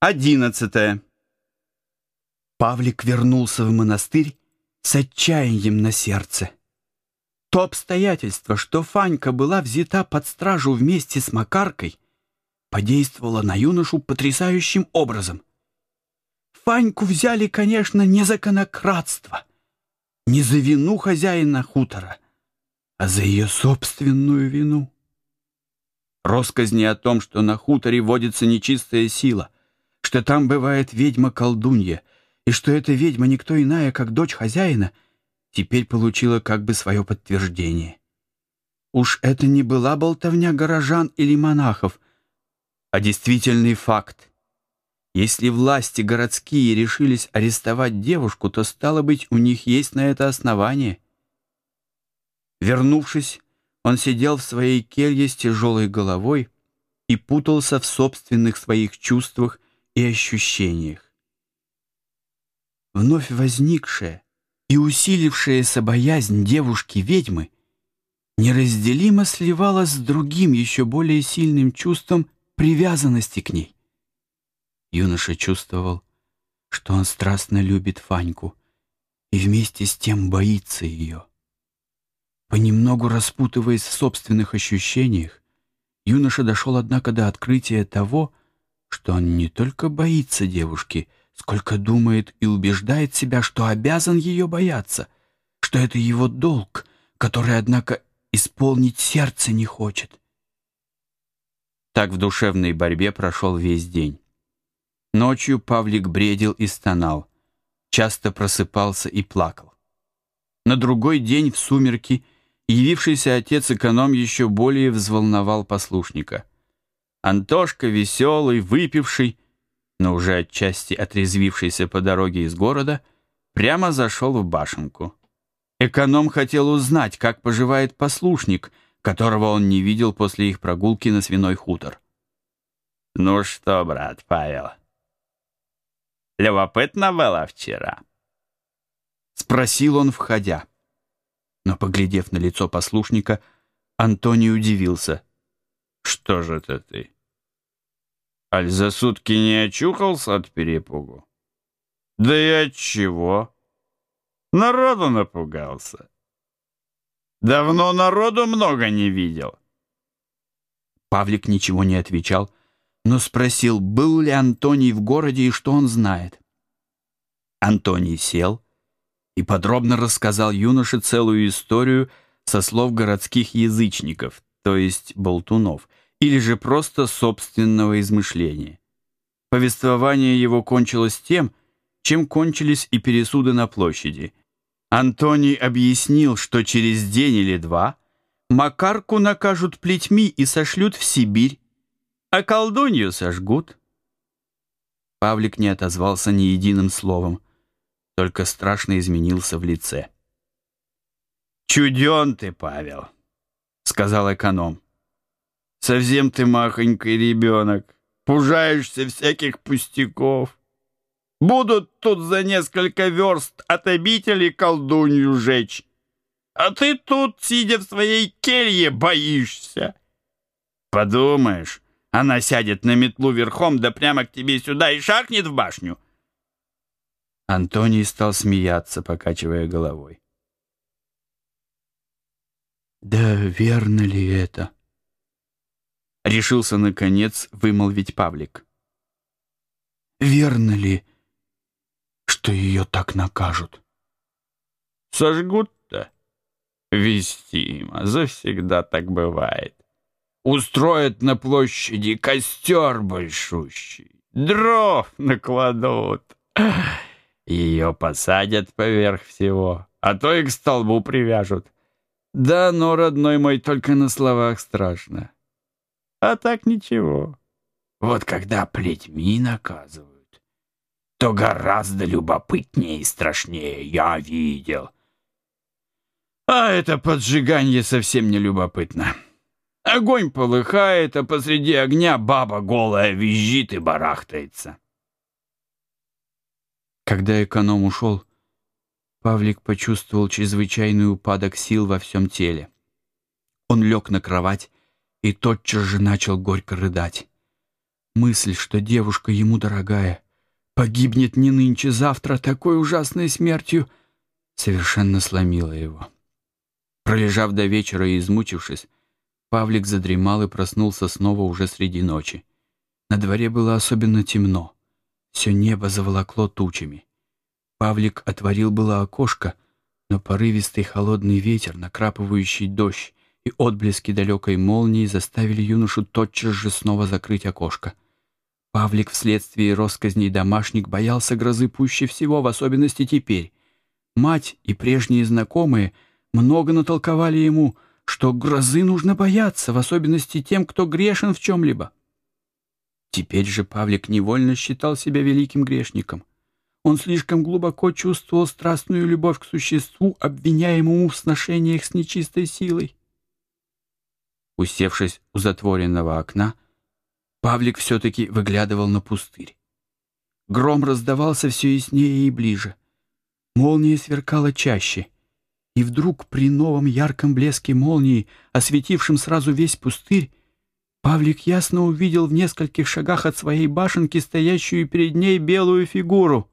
Одиннадцатое. Павлик вернулся в монастырь с отчаянием на сердце. То обстоятельство, что Фанька была взята под стражу вместе с Макаркой, подействовало на юношу потрясающим образом. Фаньку взяли, конечно, не за конократство, не за вину хозяина хутора, а за ее собственную вину. Росказни о том, что на хуторе водится нечистая сила — что там бывает ведьма-колдунья, и что эта ведьма никто иная, как дочь хозяина, теперь получила как бы свое подтверждение. Уж это не была болтовня горожан или монахов, а действительный факт. Если власти городские решились арестовать девушку, то, стало быть, у них есть на это основание. Вернувшись, он сидел в своей келье с тяжелой головой и путался в собственных своих чувствах и ощущениях. Вновь возникшая и усилившаяся боязнь девушки-ведьмы неразделимо сливалась с другим, еще более сильным чувством привязанности к ней. Юноша чувствовал, что он страстно любит Фаньку и вместе с тем боится ее. Понемногу распутываясь в собственных ощущениях, юноша дошел, однако, до открытия того, что он не только боится девушки, сколько думает и убеждает себя, что обязан ее бояться, что это его долг, который, однако, исполнить сердце не хочет. Так в душевной борьбе прошел весь день. Ночью Павлик бредил и стонал, часто просыпался и плакал. На другой день в сумерки явившийся отец-эконом еще более взволновал послушника — Антошка, веселый, выпивший, но уже отчасти отрезвившийся по дороге из города, прямо зашел в башенку. Эконом хотел узнать, как поживает послушник, которого он не видел после их прогулки на свиной хутор. «Ну что, брат Павел, любопытно было вчера?» Спросил он, входя. Но, поглядев на лицо послушника, Антоний удивился — что же это ты? Аль за сутки не очухался от перепугу? Да и от чего? Народу напугался. Давно народу много не видел. Павлик ничего не отвечал, но спросил, был ли Антоний в городе и что он знает. Антоний сел и подробно рассказал юноше целую историю со слов городских язычников, то есть болтунов, или же просто собственного измышления. Повествование его кончилось тем, чем кончились и пересуды на площади. Антоний объяснил, что через день или два Макарку накажут плетьми и сошлют в Сибирь, а колдунью сожгут. Павлик не отозвался ни единым словом, только страшно изменился в лице. «Чуден ты, Павел!» — сказал эконом. Совсем ты махонький ребенок. Пужаешься всяких пустяков. Будут тут за несколько верст от обители колдунью жечь. А ты тут, сидя в своей келье, боишься. Подумаешь, она сядет на метлу верхом, да прямо к тебе сюда и шахнет в башню. Антоний стал смеяться, покачивая головой. «Да верно ли это?» Решился, наконец, вымолвить Павлик. «Верно ли, что ее так накажут?» «Сожгут-то? Вестимо, завсегда так бывает. Устроят на площади костер большущий, дров накладут, ее посадят поверх всего, а то и к столбу привяжут. Да, но, родной мой, только на словах страшно». А так ничего. Вот когда плетьми наказывают, то гораздо любопытнее и страшнее я видел. А это поджигание совсем не любопытно. Огонь полыхает, а посреди огня баба голая визжит и барахтается. Когда эконом ушел, Павлик почувствовал чрезвычайный упадок сил во всем теле. Он лег на кровать и тотчас же начал горько рыдать. Мысль, что девушка ему дорогая, погибнет не нынче, завтра такой ужасной смертью, совершенно сломила его. Пролежав до вечера и измучившись, Павлик задремал и проснулся снова уже среди ночи. На дворе было особенно темно. Все небо заволокло тучами. Павлик отворил было окошко, но порывистый холодный ветер, накрапывающий дождь и отблески далекой молнии заставили юношу тотчас же снова закрыть окошко. Павлик вследствие росказней домашних боялся грозы пуще всего, в особенности теперь. Мать и прежние знакомые много натолковали ему, что грозы нужно бояться, в особенности тем, кто грешен в чем-либо. Теперь же Павлик невольно считал себя великим грешником. Он слишком глубоко чувствовал страстную любовь к существу, обвиняемому в сношениях с нечистой силой. Усевшись у затворенного окна, Павлик все-таки выглядывал на пустырь. Гром раздавался все яснее и ближе. Молния сверкала чаще. И вдруг при новом ярком блеске молнии, осветившем сразу весь пустырь, Павлик ясно увидел в нескольких шагах от своей башенки стоящую перед ней белую фигуру.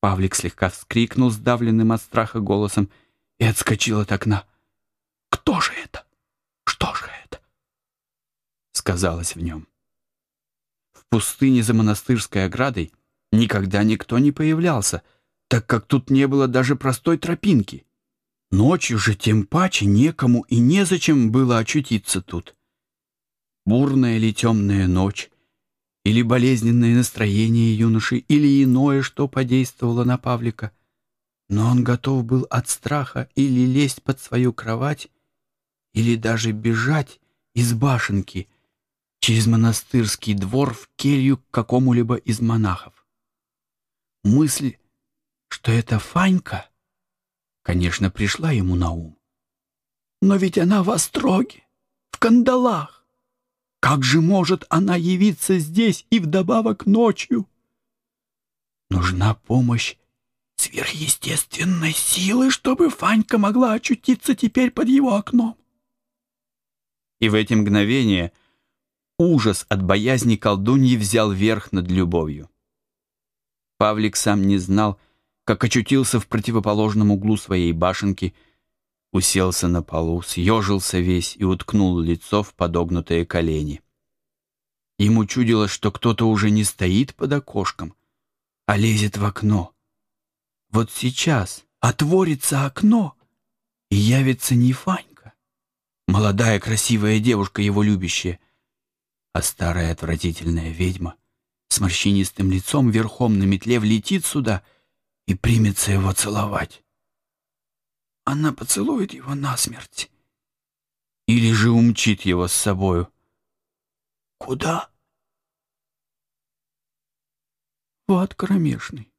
Павлик слегка вскрикнул сдавленным от страха голосом и отскочил от окна. «Кто же это? Что же это?» сказалось в нем. В пустыне за монастырской оградой никогда никто не появлялся, так как тут не было даже простой тропинки. Ночью же тем паче некому и незачем было очутиться тут. Бурная ли темная ночь, или болезненное настроение юноши, или иное, что подействовало на Павлика. Но он готов был от страха или лезть под свою кровать, или даже бежать из башенки через монастырский двор в келью к какому-либо из монахов. Мысль, что это Фанька, конечно, пришла ему на ум. Но ведь она в остроге, в кандалах. Как же может она явиться здесь и вдобавок ночью? Нужна помощь сверхъестественной силы, чтобы Фанька могла очутиться теперь под его окном. И в эти мгновения ужас от боязни колдуньи взял верх над любовью. Павлик сам не знал, как очутился в противоположном углу своей башенки, уселся на полу, съежился весь и уткнул лицо в подогнутые колени. Ему чудилось, что кто-то уже не стоит под окошком, а лезет в окно. Вот сейчас отворится окно, и явится не Фанька, молодая красивая девушка, его любящая, а старая отвратительная ведьма с морщинистым лицом верхом на метле влетит сюда и примется его целовать. Она поцелует его насмерть или же умчит его с собою. Куда? В ад кромешный.